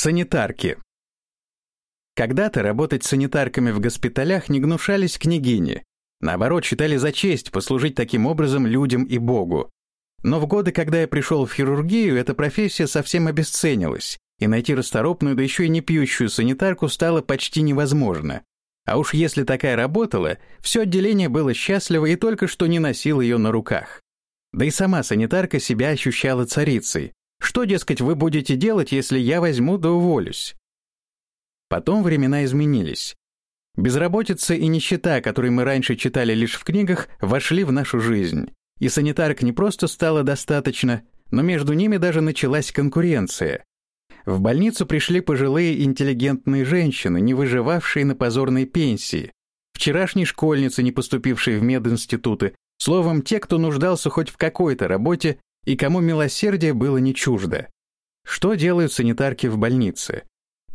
Санитарки. Когда-то работать санитарками в госпиталях не гнушались княгини. Наоборот, считали за честь послужить таким образом людям и Богу. Но в годы, когда я пришел в хирургию, эта профессия совсем обесценилась, и найти расторопную, да еще и не пьющую санитарку стало почти невозможно. А уж если такая работала, все отделение было счастливо и только что не носил ее на руках. Да и сама санитарка себя ощущала царицей, что, дескать, вы будете делать, если я возьму да уволюсь? Потом времена изменились. Безработица и нищета, которые мы раньше читали лишь в книгах, вошли в нашу жизнь. И санитарок не просто стало достаточно, но между ними даже началась конкуренция. В больницу пришли пожилые интеллигентные женщины, не выживавшие на позорной пенсии, вчерашние школьницы, не поступившие в мединституты, словом, те, кто нуждался хоть в какой-то работе и кому милосердие было не чуждо. Что делают санитарки в больнице?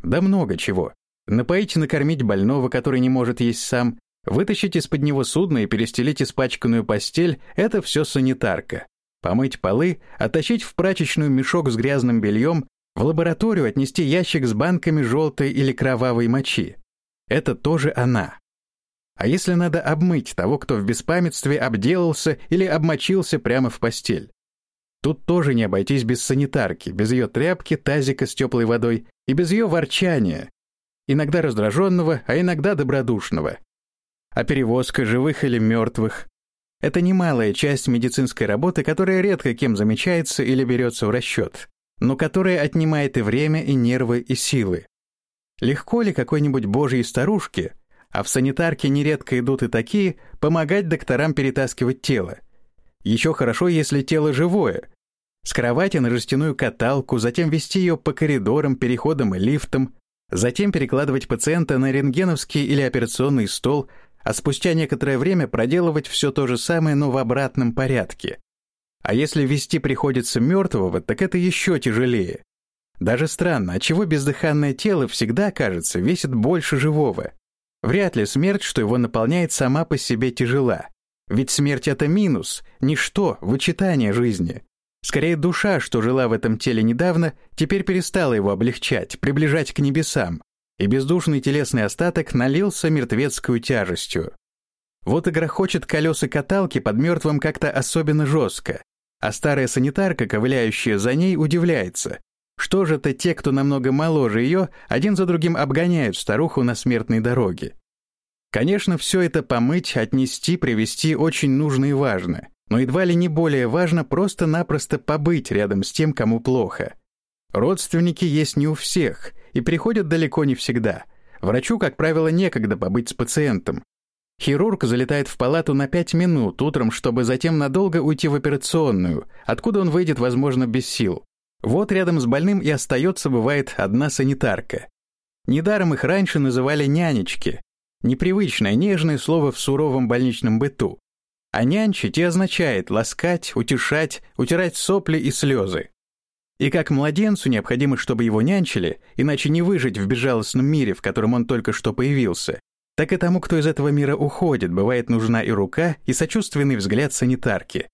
Да много чего. Напоить и накормить больного, который не может есть сам, вытащить из-под него судно и перестелить испачканную постель — это все санитарка. Помыть полы, оттащить в прачечную мешок с грязным бельем, в лабораторию отнести ящик с банками желтой или кровавой мочи. Это тоже она. А если надо обмыть того, кто в беспамятстве обделался или обмочился прямо в постель? Тут тоже не обойтись без санитарки, без ее тряпки, тазика с теплой водой и без ее ворчания, иногда раздраженного, а иногда добродушного. А перевозка живых или мертвых — это немалая часть медицинской работы, которая редко кем замечается или берется в расчет, но которая отнимает и время, и нервы, и силы. Легко ли какой-нибудь божьей старушке, а в санитарке нередко идут и такие, помогать докторам перетаскивать тело? Еще хорошо, если тело живое, с кровати на жестяную каталку, затем вести ее по коридорам, переходам и лифтам, затем перекладывать пациента на рентгеновский или операционный стол, а спустя некоторое время проделывать все то же самое, но в обратном порядке. А если вести приходится мертвого, так это еще тяжелее. Даже странно, отчего бездыханное тело всегда, кажется, весит больше живого. Вряд ли смерть, что его наполняет, сама по себе тяжела. Ведь смерть — это минус, ничто, вычитание жизни. Скорее, душа, что жила в этом теле недавно, теперь перестала его облегчать, приближать к небесам, и бездушный телесный остаток налился мертвецкую тяжестью. Вот и грохочет колеса каталки под мертвым как-то особенно жестко, а старая санитарка, ковыляющая за ней, удивляется. Что же это те, кто намного моложе ее, один за другим обгоняют старуху на смертной дороге? Конечно, все это помыть, отнести, привезти очень нужно и важно но едва ли не более важно просто-напросто побыть рядом с тем, кому плохо. Родственники есть не у всех и приходят далеко не всегда. Врачу, как правило, некогда побыть с пациентом. Хирург залетает в палату на 5 минут утром, чтобы затем надолго уйти в операционную, откуда он выйдет, возможно, без сил. Вот рядом с больным и остается, бывает, одна санитарка. Недаром их раньше называли нянечки. Непривычное, нежное слово в суровом больничном быту. А нянчить и означает ласкать, утешать, утирать сопли и слезы. И как младенцу необходимо, чтобы его нянчили, иначе не выжить в безжалостном мире, в котором он только что появился, так и тому, кто из этого мира уходит, бывает нужна и рука, и сочувственный взгляд санитарки.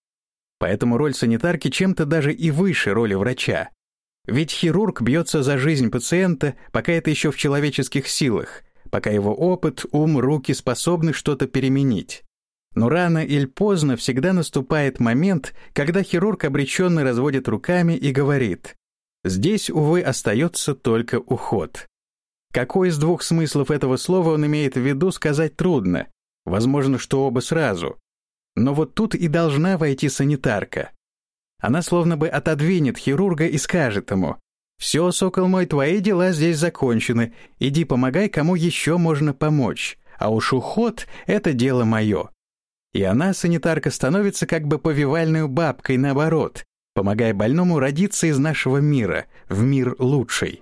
Поэтому роль санитарки чем-то даже и выше роли врача. Ведь хирург бьется за жизнь пациента, пока это еще в человеческих силах, пока его опыт, ум, руки способны что-то переменить. Но рано или поздно всегда наступает момент, когда хирург обреченно разводит руками и говорит «Здесь, увы, остается только уход». Какой из двух смыслов этого слова он имеет в виду, сказать трудно. Возможно, что оба сразу. Но вот тут и должна войти санитарка. Она словно бы отодвинет хирурга и скажет ему «Все, сокол мой, твои дела здесь закончены, иди помогай, кому еще можно помочь, а уж уход — это дело мое». И она, санитарка, становится как бы повивальной бабкой наоборот, помогая больному родиться из нашего мира в мир лучший.